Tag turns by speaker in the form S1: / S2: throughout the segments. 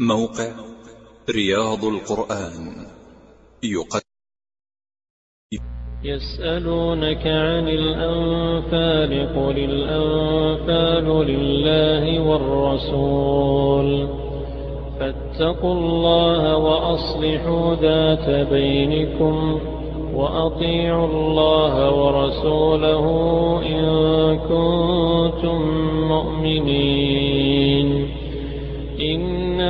S1: موقع رياض القرآن. يقدم
S2: يسألونك عن الأنفال قل الأنفال لله والرسول. فاتقوا الله وأصلحوا ذات بينكم وأطيعوا الله ورسوله إن كنتم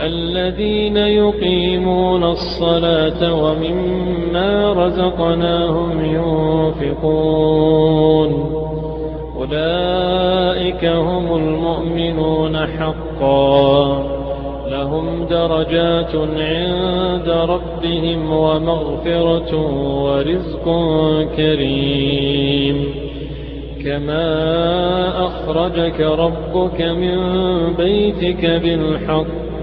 S2: الذين يقيمون الصلاة ومما رزقناهم ينفقون. أولئك هم المؤمنون حقا. لهم درجات عند ربهم ومغفرة ورزق كريم. كما أخرجك ربك من بيتك بالحق.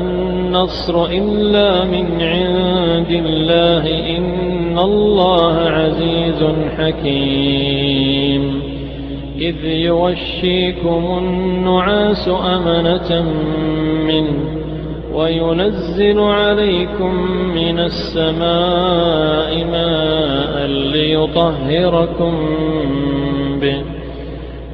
S2: النصر إلا من عند الله إن الله عزيز حكيم. إذ يوشيكم النعاس أمنة منه وينزل عليكم من السماء ماء ليطهركم به.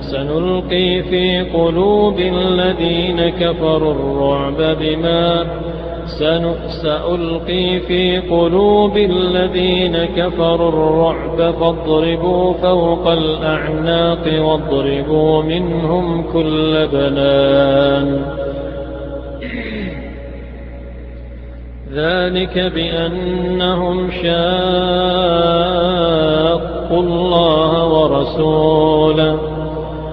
S2: سنلقي في قلوب الذين كفروا الرعب بما سألقي في قلوب الذين كفروا الرعب فاضربوا فوق الأعناق واضربوا منهم كل بنان. ذلك بأنهم شاقوا الله ورسوله.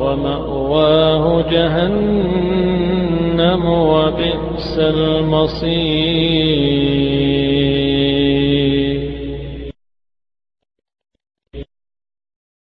S2: ومأواه جهنم وبئس المصير.